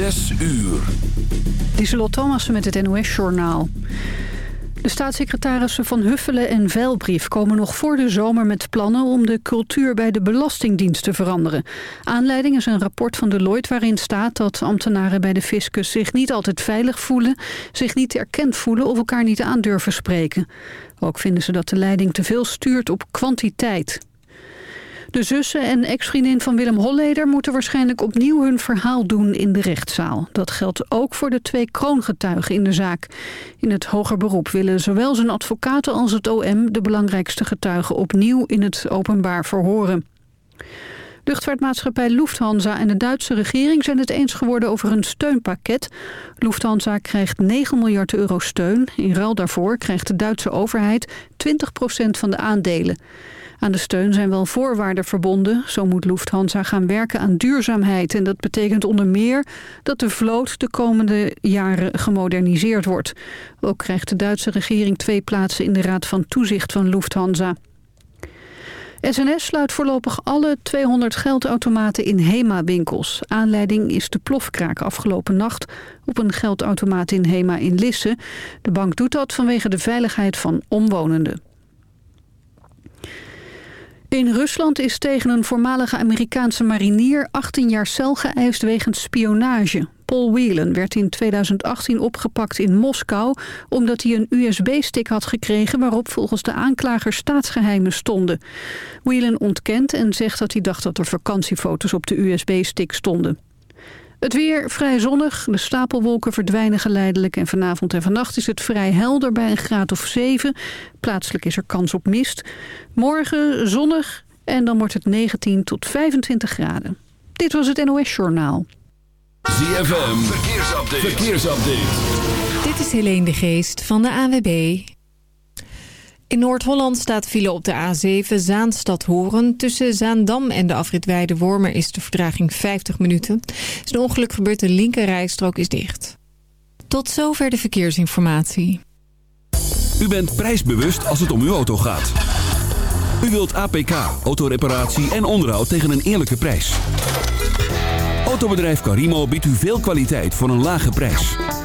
Zes uur. Lieselot Thomassen met het NOS-journaal. De staatssecretarissen Van Huffelen en Veilbrief komen nog voor de zomer met plannen om de cultuur bij de Belastingdienst te veranderen. Aanleiding is een rapport van Deloitte waarin staat dat ambtenaren bij de fiscus zich niet altijd veilig voelen, zich niet erkend voelen of elkaar niet aandurven spreken. Ook vinden ze dat de leiding te veel stuurt op kwantiteit. De zussen en ex-vriendin van Willem Holleder moeten waarschijnlijk opnieuw hun verhaal doen in de rechtszaal. Dat geldt ook voor de twee kroongetuigen in de zaak. In het hoger beroep willen zowel zijn advocaten als het OM de belangrijkste getuigen opnieuw in het openbaar verhoren. Luchtvaartmaatschappij Lufthansa en de Duitse regering zijn het eens geworden over een steunpakket. Lufthansa krijgt 9 miljard euro steun. In ruil daarvoor krijgt de Duitse overheid 20% van de aandelen. Aan de steun zijn wel voorwaarden verbonden. Zo moet Lufthansa gaan werken aan duurzaamheid. En dat betekent onder meer dat de vloot de komende jaren gemoderniseerd wordt. Ook krijgt de Duitse regering twee plaatsen in de Raad van Toezicht van Lufthansa. SNS sluit voorlopig alle 200 geldautomaten in HEMA-winkels. Aanleiding is de plofkraak afgelopen nacht op een geldautomaat in HEMA in Lisse. De bank doet dat vanwege de veiligheid van omwonenden. In Rusland is tegen een voormalige Amerikaanse marinier 18 jaar cel geëist wegens spionage. Paul Whelan werd in 2018 opgepakt in Moskou... omdat hij een USB-stick had gekregen... waarop volgens de aanklager staatsgeheimen stonden. Whelan ontkent en zegt dat hij dacht dat er vakantiefoto's op de USB-stick stonden. Het weer vrij zonnig. De stapelwolken verdwijnen geleidelijk. En vanavond en vannacht is het vrij helder bij een graad of 7. Plaatselijk is er kans op mist. Morgen zonnig en dan wordt het 19 tot 25 graden. Dit was het NOS Journaal. ZFM, verkeersupdate. verkeersupdate. Dit is Helene de Geest van de AWB. In Noord-Holland staat file op de A7 Zaanstad-Horen. Tussen Zaandam en de afrit Wormer is de verdraging 50 minuten. Is een ongeluk gebeurd, de linkerrijstrook is dicht. Tot zover de verkeersinformatie. U bent prijsbewust als het om uw auto gaat. U wilt APK, autoreparatie en onderhoud tegen een eerlijke prijs. Autobedrijf Carimo biedt u veel kwaliteit voor een lage prijs.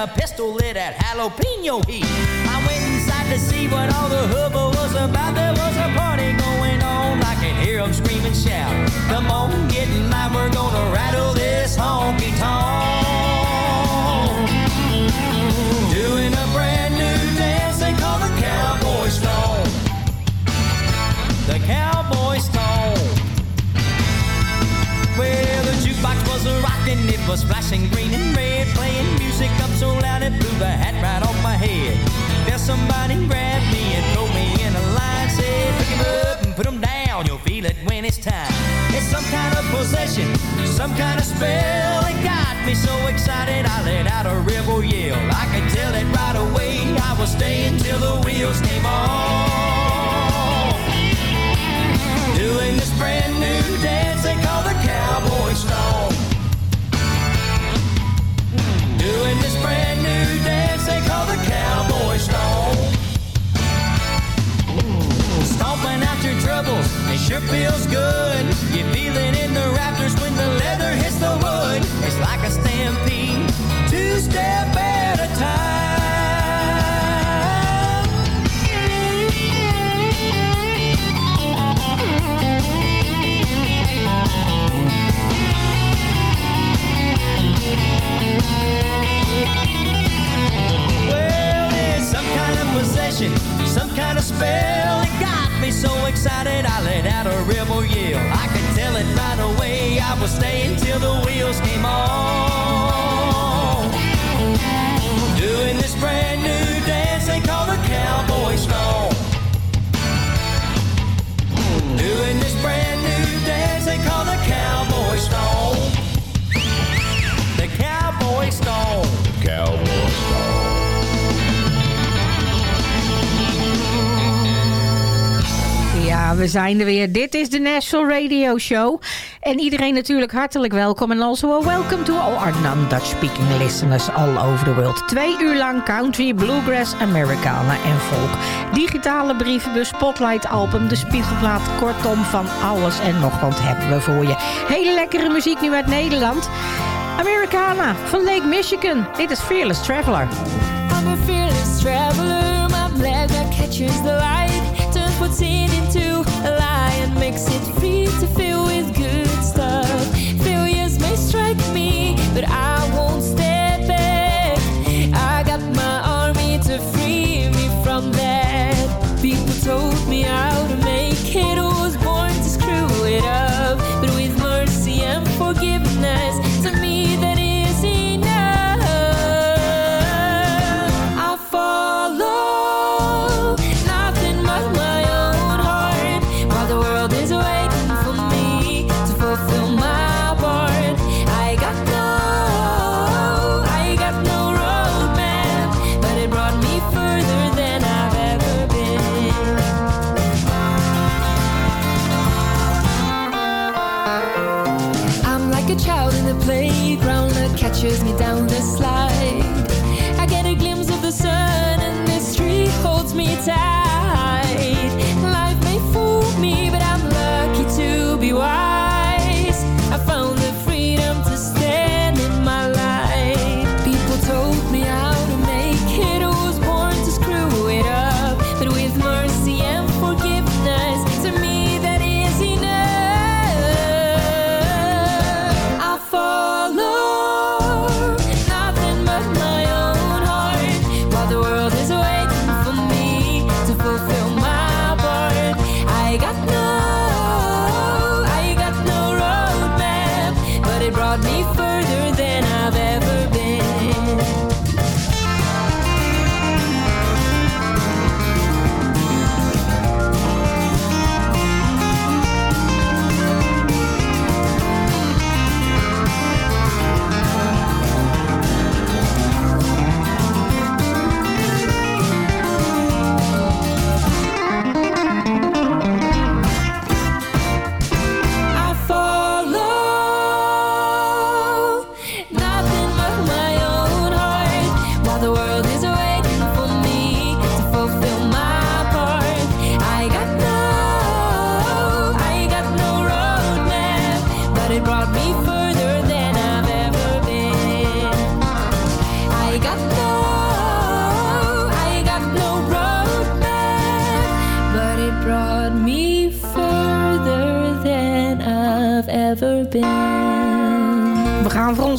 a pistol lit at jalapeno heat. I went inside to see what all the hubbub was about. There was a party going on. I could hear them scream and shout. Come on, get in line. We're gonna rattle this honky tonk. Doing a brand new dance they call the cowboy stone. The cowboy stone. Well, the jukebox was a rockin', it was flat dressing green and red, playing music up so loud it blew the hat right off my head. There's somebody grabbed me and pulled me in a line, said, pick him up and put him down, you'll feel it when it's time. It's some kind of possession, some kind of spell, it got me so excited I let out a rebel yell. I could tell it right away, I was staying till the wheels came off. Doing this brand new troubles, it sure feels good. You feel it in the rafters when the leather hits the wood. It's like a stampede, two step at a time. Well, it's some kind of possession, some kind of spell. So excited I let out a rebel yell. I could tell it right away. I was staying till the wheels came off. Doing this brand new dance they call the cowboy stone. Doing this brand new dance they call the cowboy We zijn er weer. Dit is de National Radio Show. En iedereen natuurlijk hartelijk welkom. En also a welcome to all our non-Dutch speaking listeners all over the world. Twee uur lang country, bluegrass, Americana en folk. Digitale brievenbus, spotlight album, de spiegelplaat. Kortom, van alles en nog wat hebben we voor je. Hele lekkere muziek nu uit Nederland. Americana van Lake Michigan. Dit is Fearless Traveler. I'm a fearless traveler. My black catches the light. What's in into a lie and makes it free to fill with good stuff. Failures may strike me, but I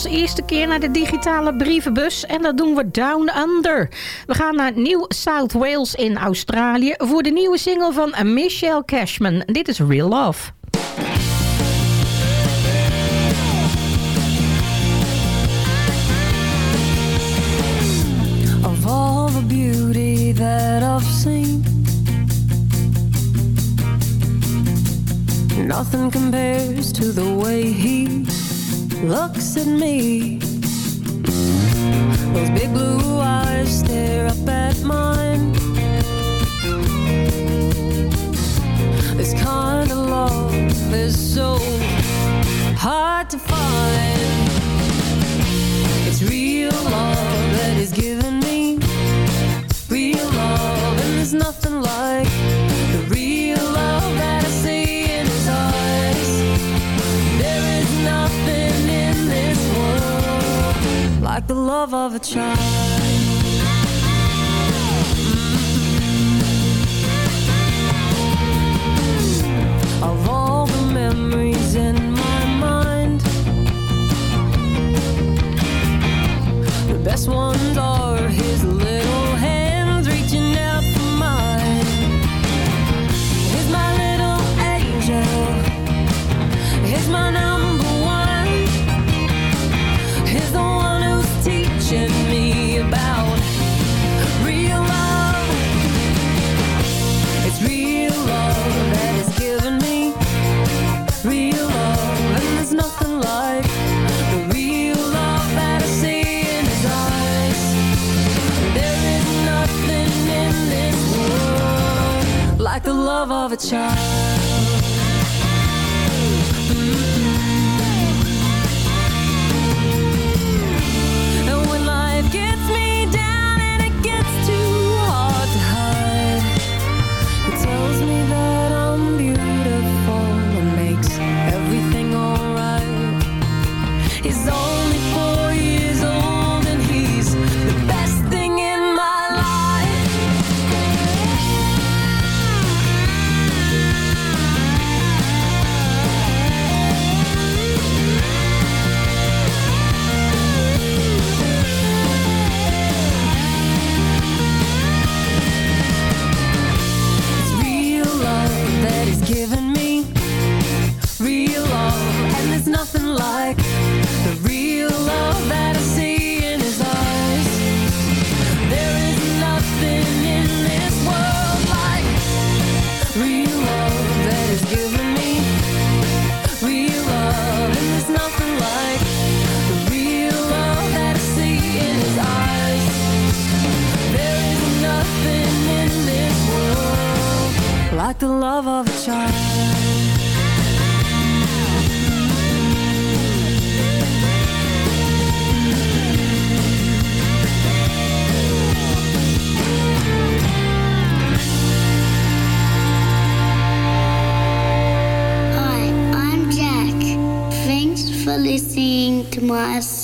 onze eerste keer naar de digitale brievenbus en dat doen we Down Under. We gaan naar New South Wales in Australië voor de nieuwe single van Michelle Cashman. Dit is Real Love. Of all the beauty that I've seen Nothing compares to the way He's. looks at me. Those big blue eyes stare up at mine. This kind of love is so hard to find. It's real love that is given me Real love and there's nothing like the real like the love of a child.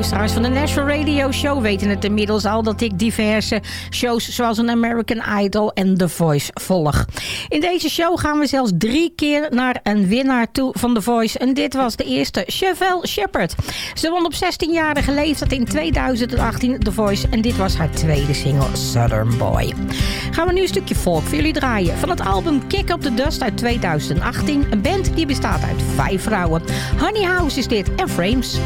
Luisteraars van de National Radio Show weten het inmiddels al dat ik diverse shows zoals een American Idol en The Voice volg. In deze show gaan we zelfs drie keer naar een winnaar toe van The Voice. En dit was de eerste, Chevelle Shepard. Ze won op 16-jarige leeftijd in 2018 The Voice. En dit was haar tweede single, Southern Boy. Gaan we nu een stukje folk voor jullie draaien. Van het album Kick Up The Dust uit 2018. Een band die bestaat uit vijf vrouwen. Honey House is dit en Frames.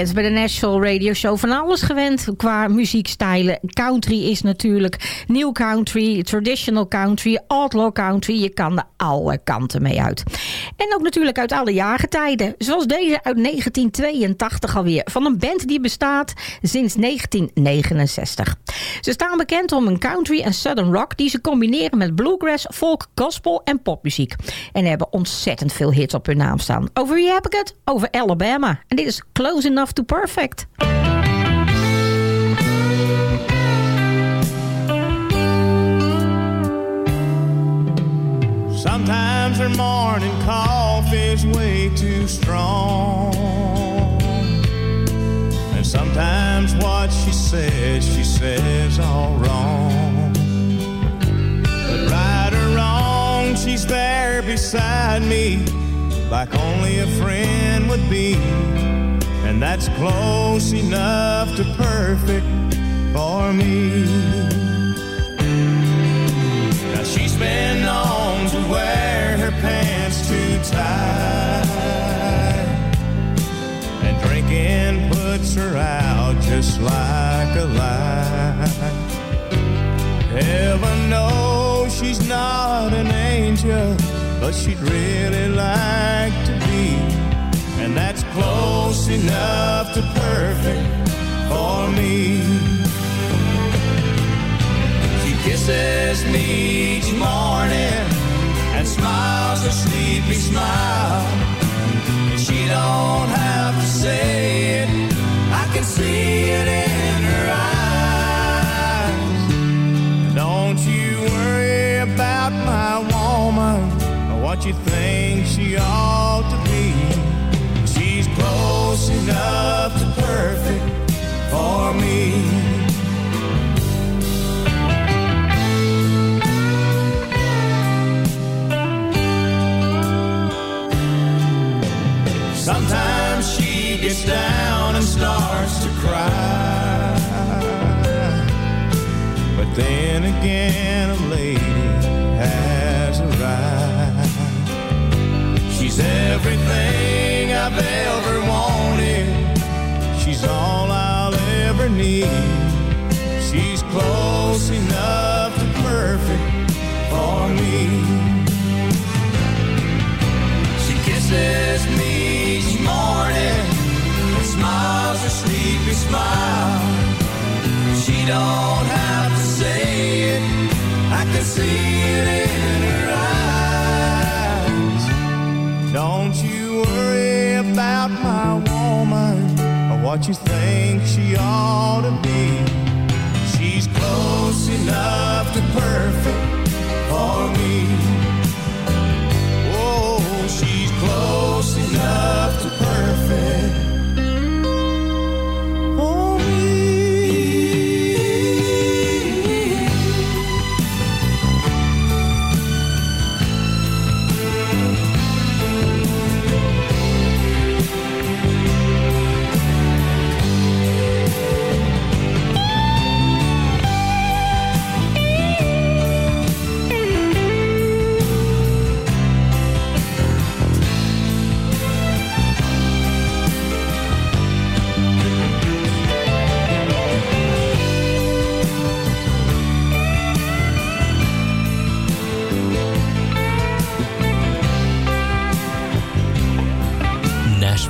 Bent bij de National Radio Show van alles gewend qua muziekstijlen. Country is natuurlijk new country, traditional country, outlaw country. Je kan er alle kanten mee uit. En ook natuurlijk uit alle jaargetijden. Zoals deze uit 1982 alweer. Van een band die bestaat sinds 1969. Ze staan bekend om een country en southern rock... die ze combineren met bluegrass, folk, gospel en popmuziek. En hebben ontzettend veel hits op hun naam staan. Over wie heb ik het? Over Alabama. En dit is Close Enough to Perfect. Sometimes her morning coffee's way too strong. And sometimes what she says, she says all wrong. But right or wrong, she's there beside me, like only a friend would be. And that's close enough to perfect for me. Now she's been to wear her pants too tight. And drinking puts her out just like a light. Heaven knows she's not an angel, but she'd really like to be. And that's close enough to perfect for me. She kisses me each morning and smiles a sleepy smile. And she don't have to say it, I can see it in her eyes. Don't you worry about my woman or what you think she ought to be. She's close enough to perfect for me. Ought to be. She's close enough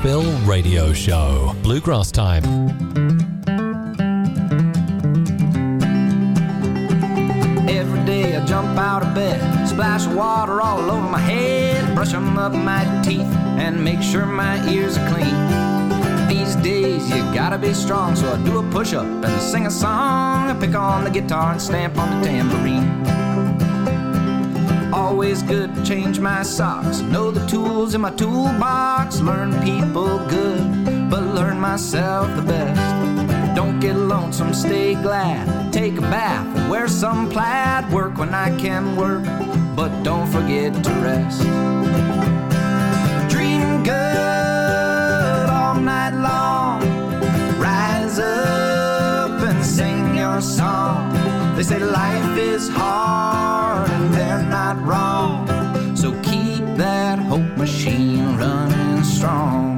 Nashville Radio Show. Bluegrass Time. Every day I jump out of bed, splash water all over my head, brush them up my teeth, and make sure my ears are clean. These days you gotta be strong, so I do a push up and sing a song. I pick on the guitar and stamp on the tambourine. Always good to change my socks, know the tools in my toolbox, learn people good, but learn myself the best. Don't get lonesome, stay glad. Take a bath, wear some plaid. Work when I can work, but don't forget to rest. Dream good all night long. Rise up and sing your song. They say life is hard and wrong. So keep that hope machine running strong.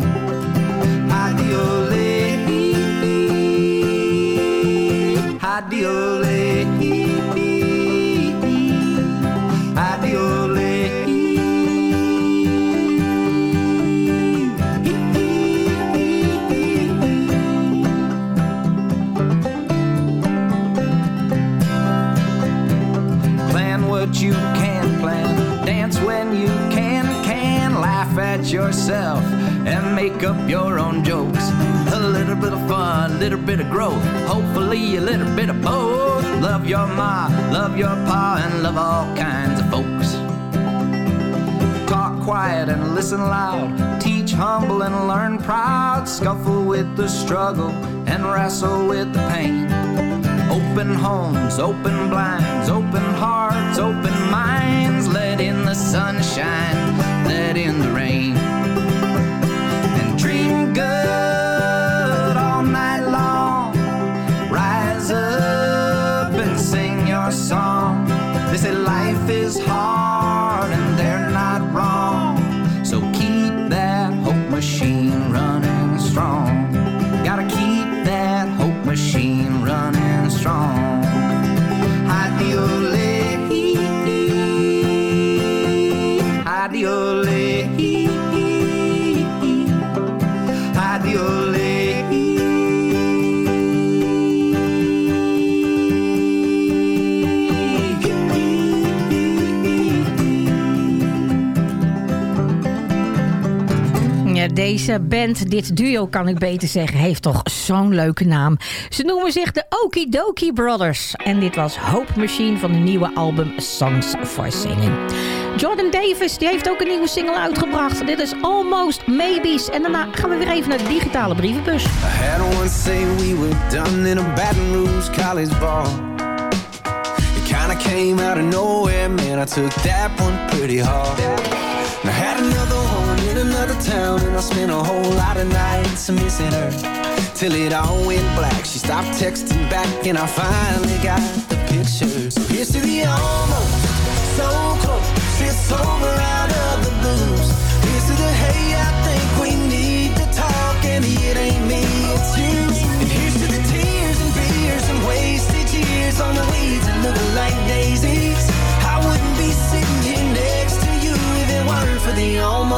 Yourself and make up your own jokes. A little bit of fun, a little bit of growth. Hopefully, a little bit of both. Love your ma, love your pa, and love all kinds of folks. Talk quiet and listen loud. Teach humble and learn proud. Scuffle with the struggle and wrestle with the pain. Open homes, open blinds, open hearts, open minds. Let in the sunshine, deze band, dit duo kan ik beter zeggen, heeft toch zo'n leuke naam. Ze noemen zich de Okidoki Brothers. En dit was Hope Machine van de nieuwe album Songs for Singing. Jordan Davis die heeft ook een nieuwe single uitgebracht. Dit is Almost Maybes. En daarna gaan we weer even naar de digitale brievenbus. Had say we were done in a Baton Rouge college. It came out of nowhere, man. I took that one pretty hard. Town, and I spent a whole lot of nights missing her. Till it all went black. She stopped texting back, and I finally got the picture. So here's to the almost so close. It's over out of the blues. Here's to the hey, I think we need to talk, and it ain't me, it's you. And here's to the tears and beers and wasted years on the weeds and looking like daisies.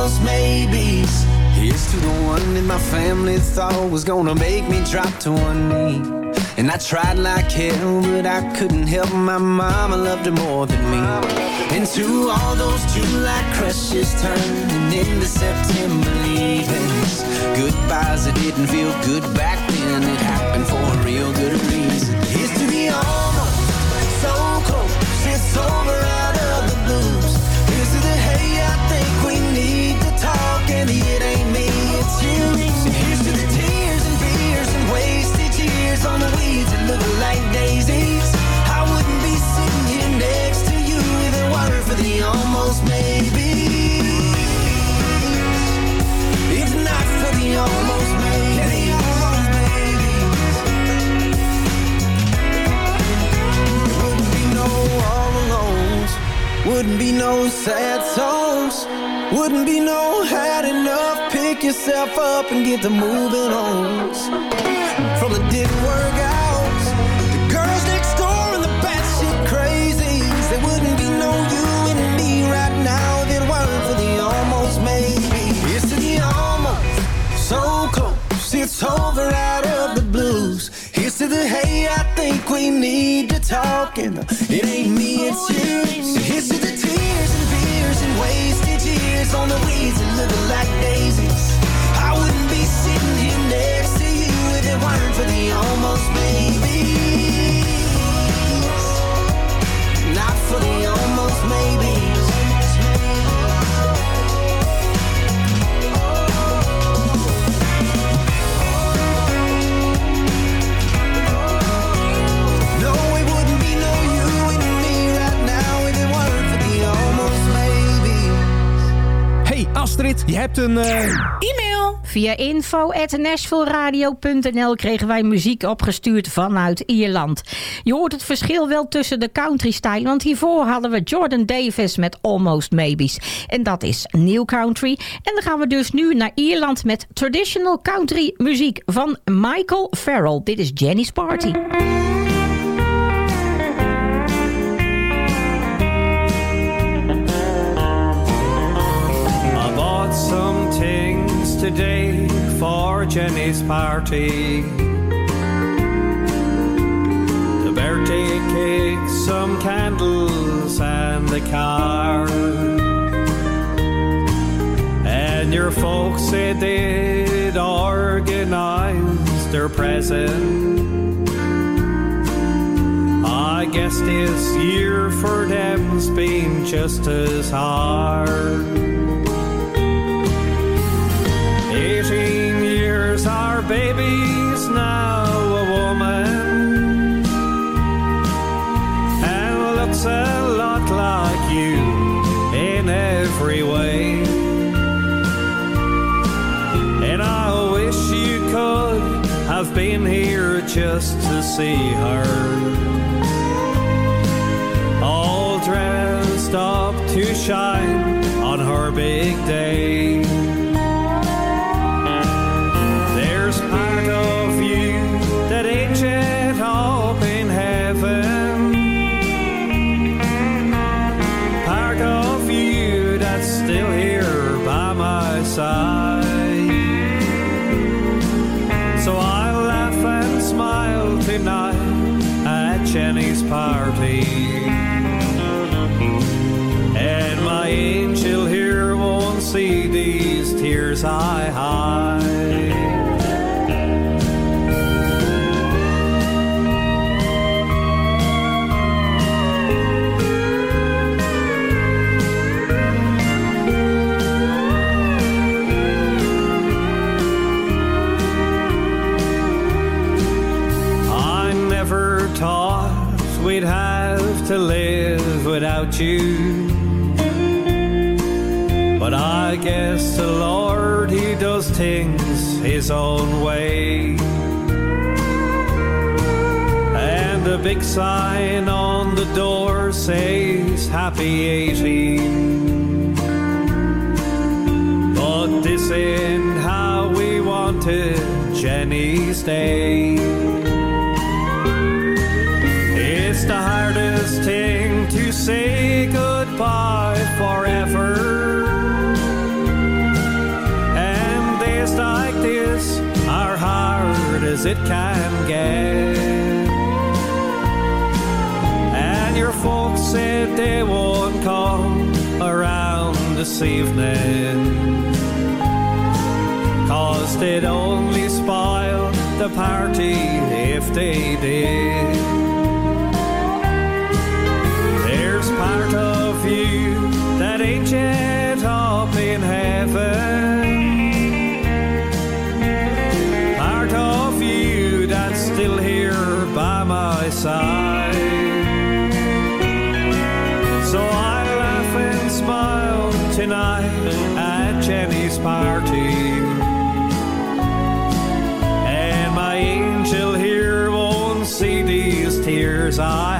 Almost maybes. Here's to the one that my family thought was gonna make me drop to one knee. And I tried like hell, but I couldn't help my mama loved her more than me. And to all those July crushes turning into September leavings. Goodbyes that didn't feel good back then, it happened for a real good reason. Here's to the almost so close, it's over it ain't me, it's you. And here's to the tears and beers and wasted years on the weeds like daisies. I wouldn't be sitting here next to you if it weren't for the almost maybe. If not for the almost Wouldn't be no sad songs. Wouldn't be no had enough. Pick yourself up and get to moving on. From the didn't work out. The girls next door and the batshit crazies. There wouldn't be no you and me right now if it weren't for the almost maybe. It's the almost so close. It's over out of to the hey, I think we need to talk. And it ain't me, it's you. Here's to the tears and beers and wasted years on the weeds and looking like daisies. I wouldn't be sitting here next to you if it weren't for the almost maybe. Not for the almost maybe. Je hebt een... eh, E-mail. Via info.nashvilleradio.nl kregen wij muziek opgestuurd vanuit Ierland. Je hoort het verschil wel tussen de country style, want hiervoor hadden we Jordan Davis met Almost Maybes. En dat is New Country. En dan gaan we dus nu naar Ierland met traditional country muziek van Michael Farrell. Dit is Jenny's Party. Today for Jenny's party. The birthday cake, some candles, and the car. And your folks said they'd organize their present. I guess this year for them's been just as hard. Years, our baby's now a woman and looks a lot like you in every way. And I wish you could have been here just to see her. All dressed up to shine on her big day. Side. So I'll laugh and smile tonight at Jenny's party. And my angel here won't see these tears I you. But I guess the Lord, He does things His own way. And the big sign on the door says Happy 18. But this ain't how we wanted Jenny's day. It's the hardest thing say goodbye forever. And days like this are hard as it can get. And your folks said they won't come around this evening. Cause they'd only spoil the party if they did. You that ain't yet up in heaven. Part of you that's still here by my side. So I laugh and smile tonight at Jenny's party. And my angel here won't see these tears I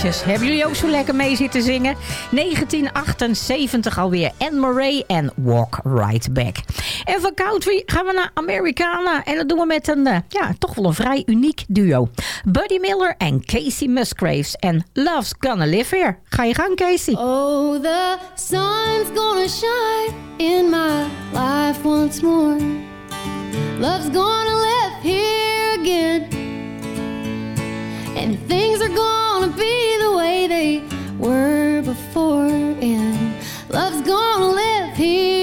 Hebben jullie ook zo lekker mee zitten zingen? 1978 alweer. Anne Murray en Walk Right Back. En van country gaan we naar Americana. En dat doen we met een, eh, ja, toch wel een vrij uniek duo. Buddy Miller en Casey Musgraves. En Love's Gonna Live Here. Ga je gang, Casey. Oh, the sun's gonna shine in my life once more. Love's gonna live here again. and things are gonna be the way they were before. And love's gonna live here.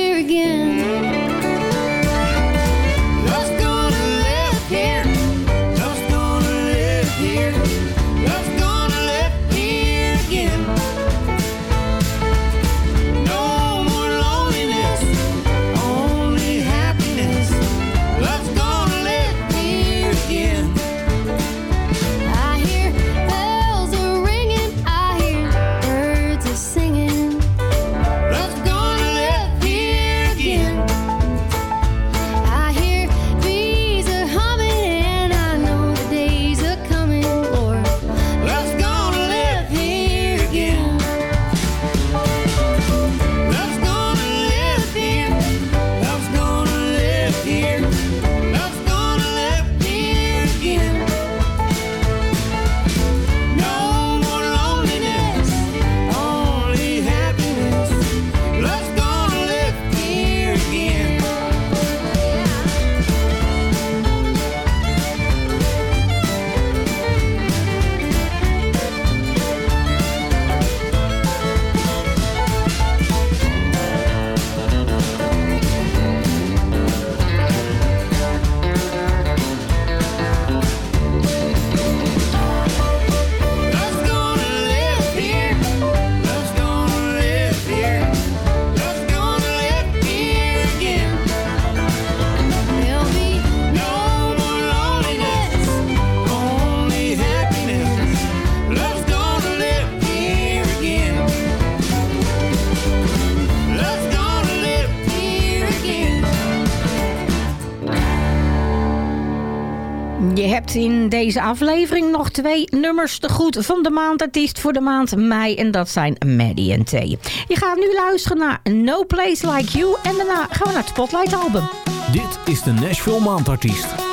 In deze aflevering nog twee nummers te goed van de maandartiest voor de maand mei. En dat zijn Maddie en T. Je gaat nu luisteren naar No Place Like You. En daarna gaan we naar het Spotlight album. Dit is de Nashville Maandartiest.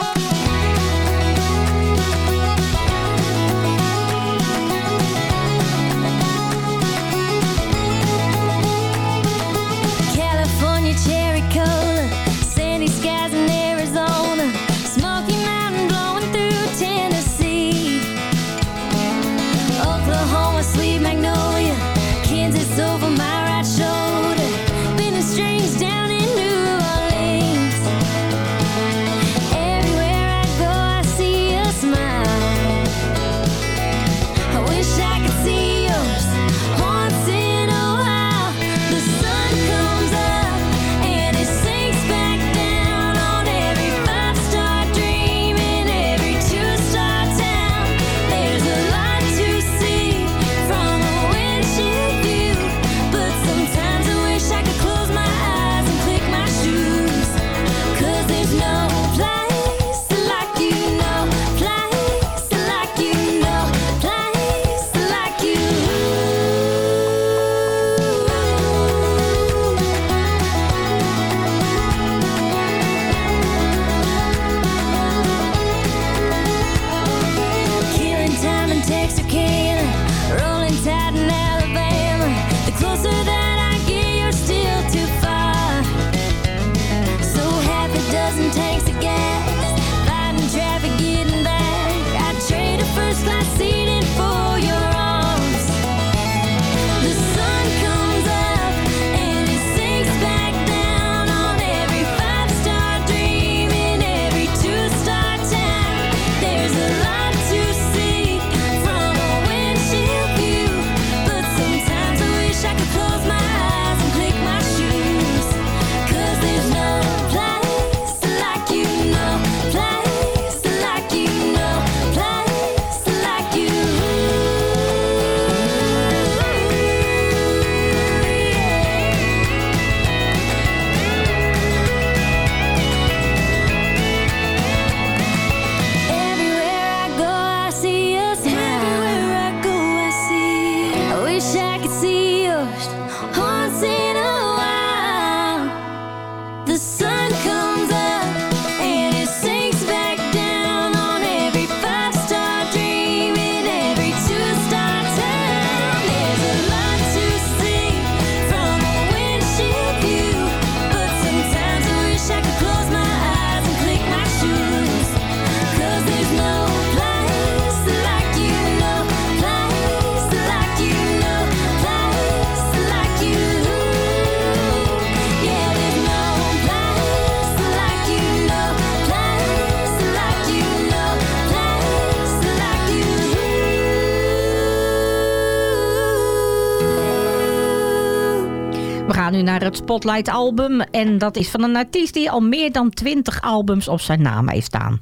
Het Spotlight album. En dat is van een artiest die al meer dan 20 albums op zijn naam heeft staan.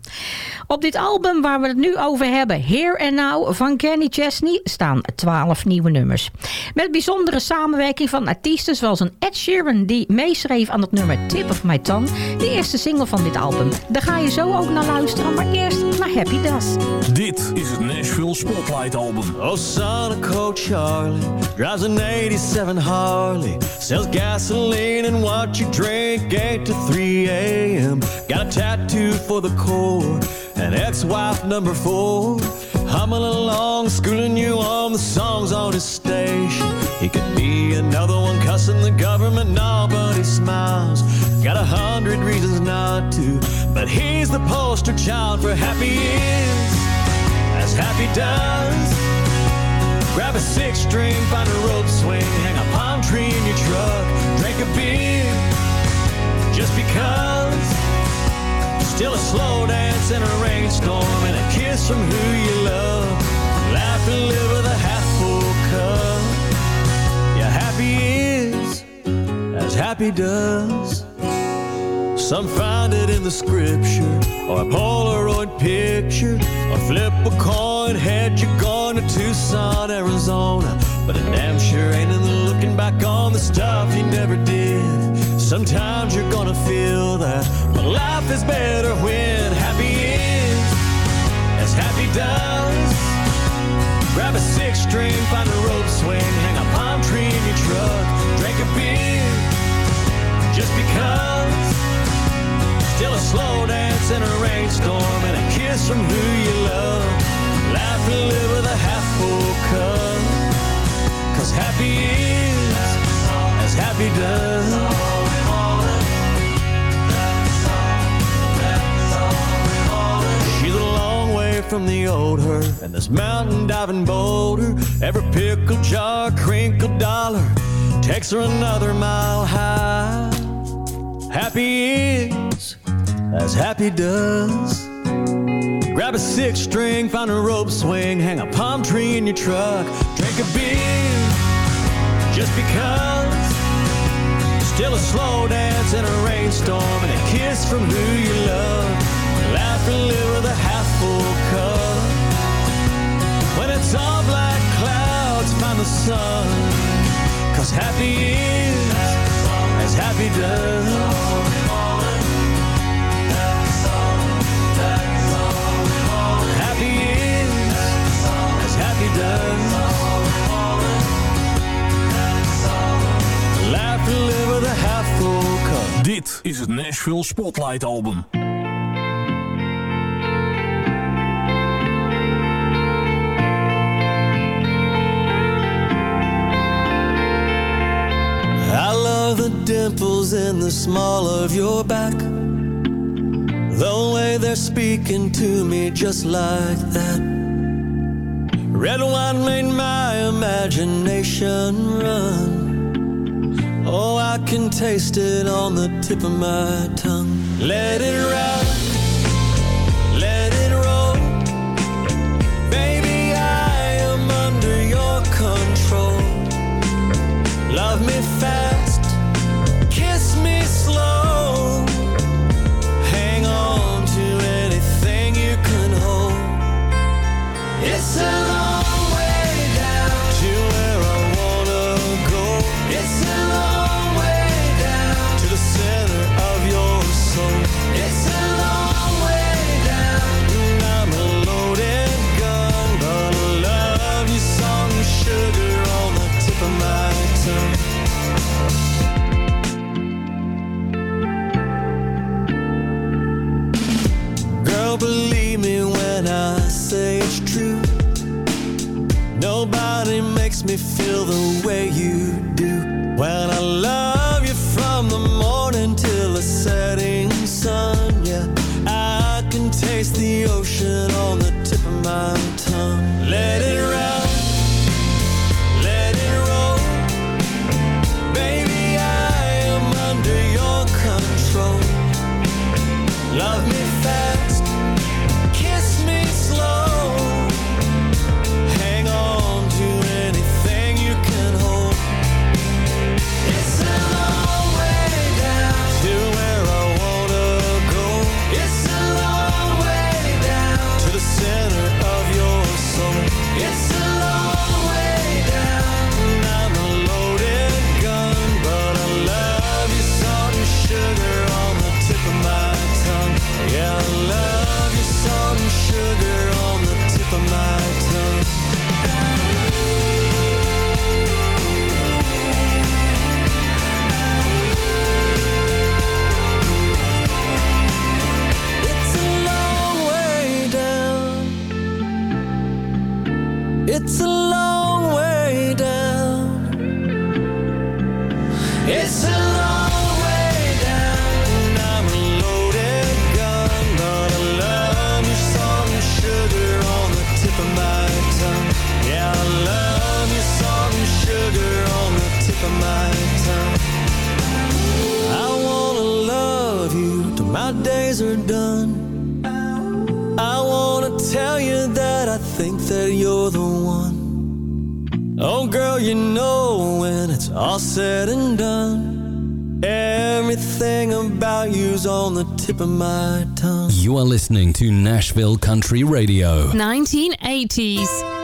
Op dit album waar we het nu over hebben, Here and Now van Kenny Chesney, staan 12 nieuwe nummers. Met bijzondere samenwerking van artiesten zoals een Ed Sheeran die meeschreef aan het nummer Tip of My Tongue, de eerste single van dit album. Daar ga je zo ook naar luisteren, maar eerst naar Happy Dust. Dit is het Nashville Spotlight Album. Oh, son of Coach Charlie drives an 87 Harley, sells gasoline and what you drink 8 to 3 a.m. Got a tattoo for the core and ex-wife number four. Humming along, schooling you on the songs on his station. He could be another one cussing the government, no, but he smiles. Got a hundred reasons not to, but he's the poster child for happy is, as happy does. Grab a six string, find a rope swing, hang a palm drink a beer, just because. Still a slow dance in a rainstorm and a kiss from who you love. Laugh and live with a half full cup. Yeah, happy is as happy does. Some find it in the scripture or a Polaroid picture or flip a coin, head you're going to Tucson, Arizona. But it damn sure ain't in the looking back on the stuff you never did. Sometimes you're gonna feel that, but life is better when happy is Cause happy does. Grab a six string, find a rope swing, hang a palm tree in your truck, drink a beer. Just because. Still a slow dance in a rainstorm and a kiss from who you love. Laugh and live with a half full cup. Cause happy is as happy does. She's a long way from the old her and this mountain diving boulder. Every pickle jar, crinkle dollar takes her another mile high. Happy is as happy does. Grab a six string, find a rope swing, hang a palm tree in your truck, drink a beer because. Still a slow dance in a rainstorm and a kiss from who you love. Laugh and live with a half full cup. When it's all black clouds, find the sun. Cause happy is as happy does. Is het Nashville Spotlight Album. I love the dimples in the small of your back. The way they're speaking to me just like that. Red wine made my imagination run. Oh, I can taste it on the tip of my tongue. Let it rock, let it roll. Baby, I am under your control. Love me fast, kiss me slow. Believe me when I say it's true. Nobody makes me feel the way you do. When I love you from the morning till the setting sun, yeah. I can taste the ocean on the tip of my tongue. Let it ride, all said and done, everything about you's on the tip of my tongue. You are listening to Nashville Country Radio. 1980s.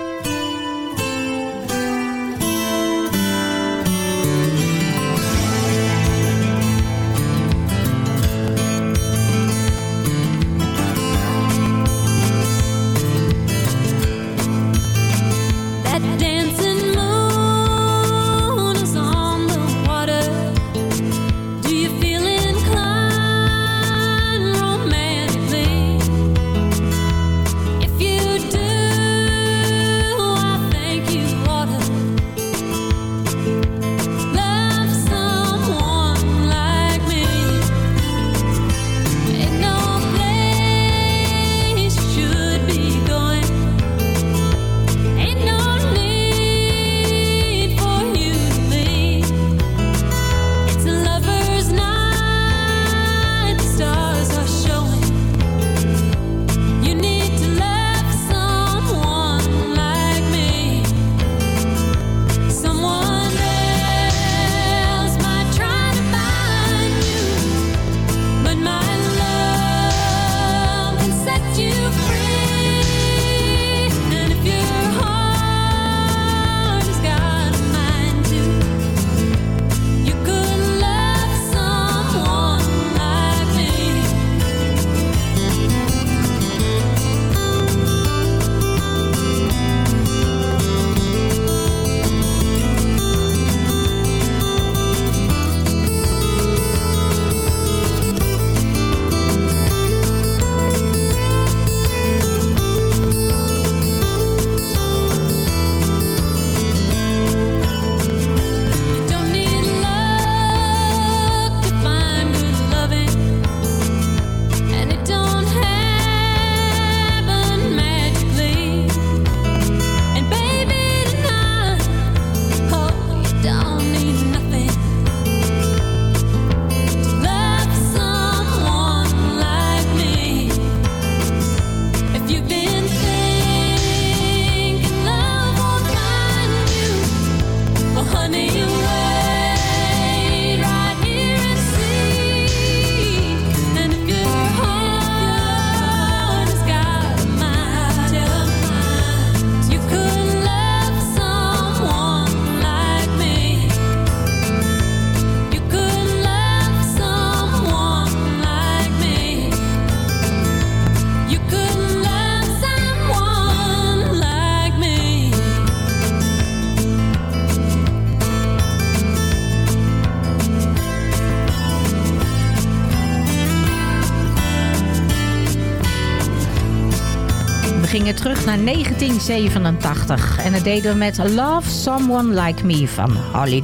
1987. En dat deden we met Love Someone Like Me van Holly.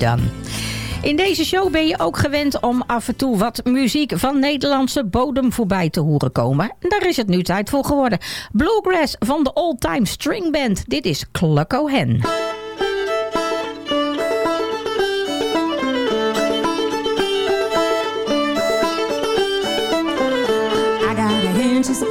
In deze show ben je ook gewend om af en toe wat muziek van Nederlandse bodem voorbij te horen komen. En daar is het nu tijd voor geworden. Bluegrass van de Old Time String Band. Dit is Clucko Hen.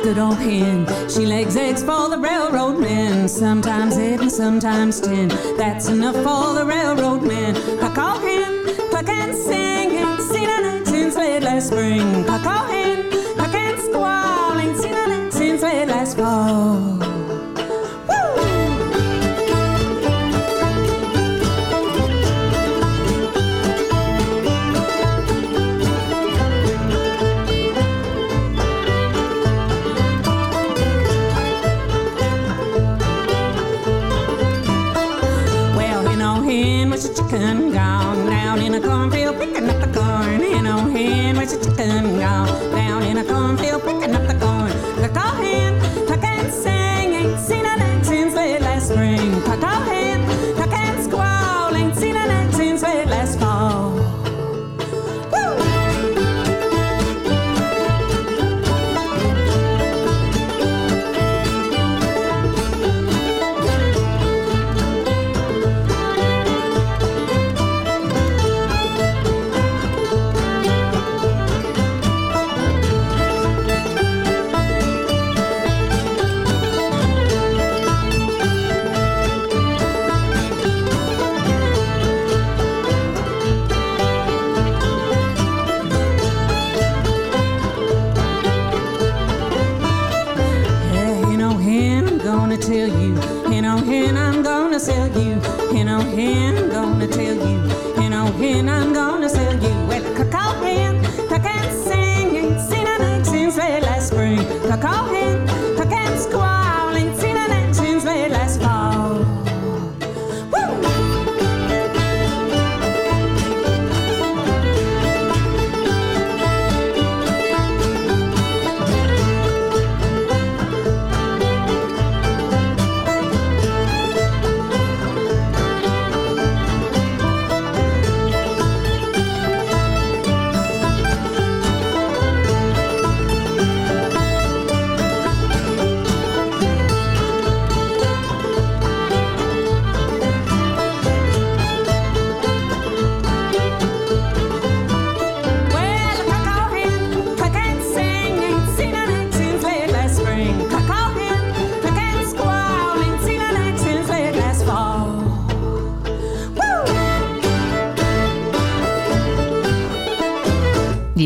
Good old hen. She lays eggs for the railroad men. Sometimes eight and sometimes ten. That's enough for the railroad men. Cuckoo hen, cluck and sing. Seen an egg since late last spring. Cuckoo hen,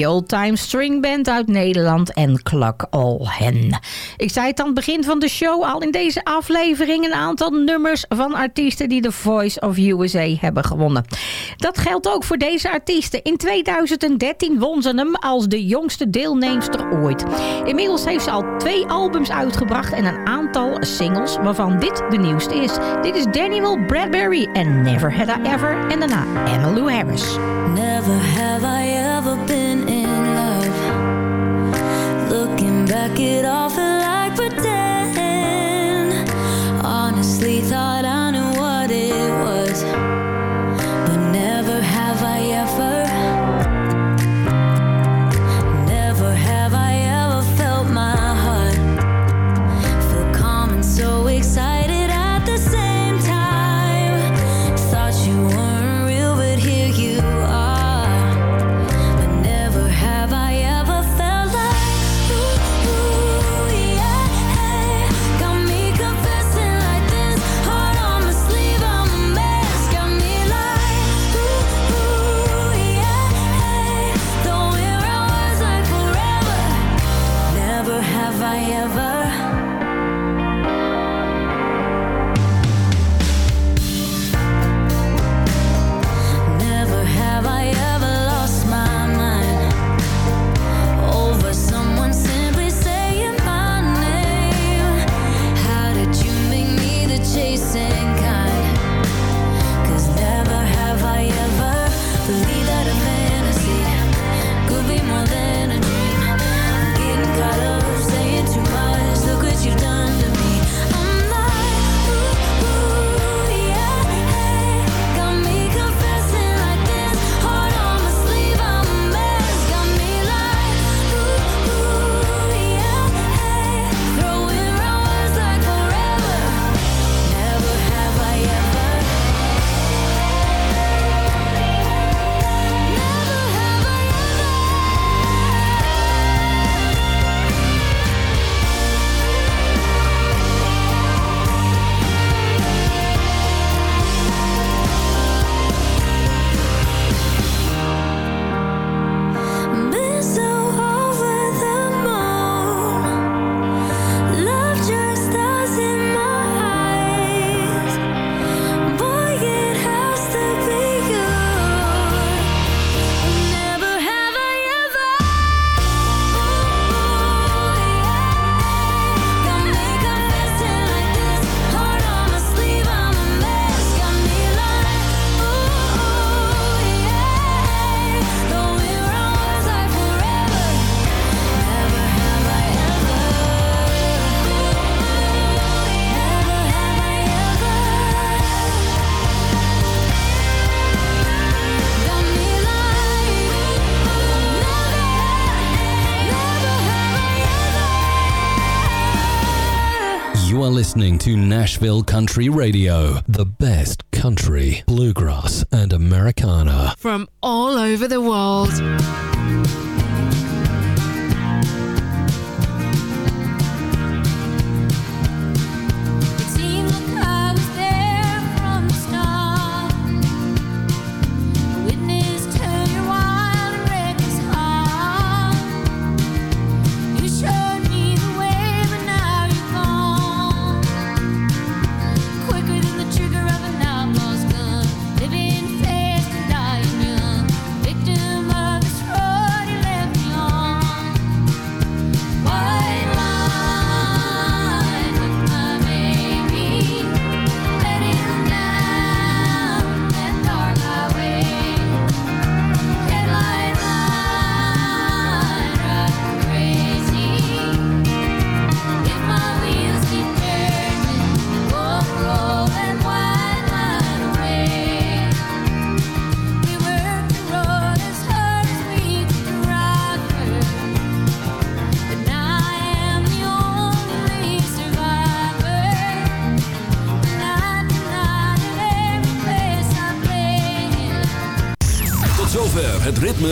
old-time string band uit Nederland en Cluck All Hen. Ik zei het aan het begin van de show al in deze aflevering... een aantal nummers van artiesten die de Voice of USA hebben gewonnen. Dat geldt ook voor deze artiesten. In 2013 won ze hem als de jongste deelnemster ooit. Inmiddels heeft ze al twee albums uitgebracht... en een aantal singles waarvan dit de nieuwste is. Dit is Daniel Bradbury en Never Had I Ever... en daarna Emmylou Harris. Never have I ever Back, it felt like pretend. to Nashville Country Radio, the best country, bluegrass, and Americana. From all over the world.